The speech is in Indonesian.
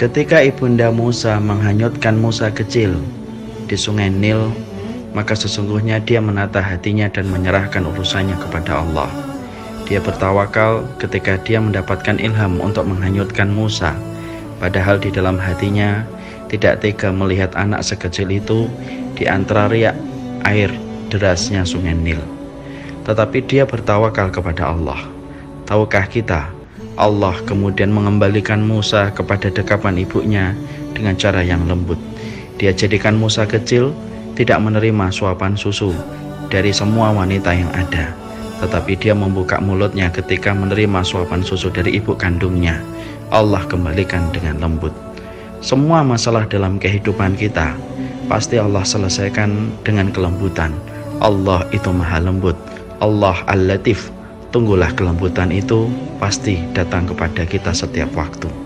Ketika ibunda Musa menghanyutkan Musa kecil di sungai Nil, maka sesungguhnya dia menata hatinya dan menyerahkan urusannya kepada Allah. Dia bertawakal ketika dia mendapatkan ilham untuk menghanyutkan Musa, padahal di dalam hatinya tidak tega melihat anak sekecil itu di antara riak air derasnya sungai Nil. Tetapi dia bertawakal kepada Allah. Tahukah kita Allah kemudian mengembalikan Musa kepada dekapan ibunya dengan cara yang lembut. Dia jadikan Musa kecil tidak menerima suapan susu dari semua wanita yang ada, tetapi dia membuka mulutnya ketika menerima suapan susu dari ibu kandungnya. Allah kembalikan dengan lembut. Semua masalah dalam kehidupan kita pasti Allah selesaikan dengan kelembutan. Allah itu maha lembut. Allah al-latif Tunggulah kelembutan itu pasti datang kepada kita setiap waktu.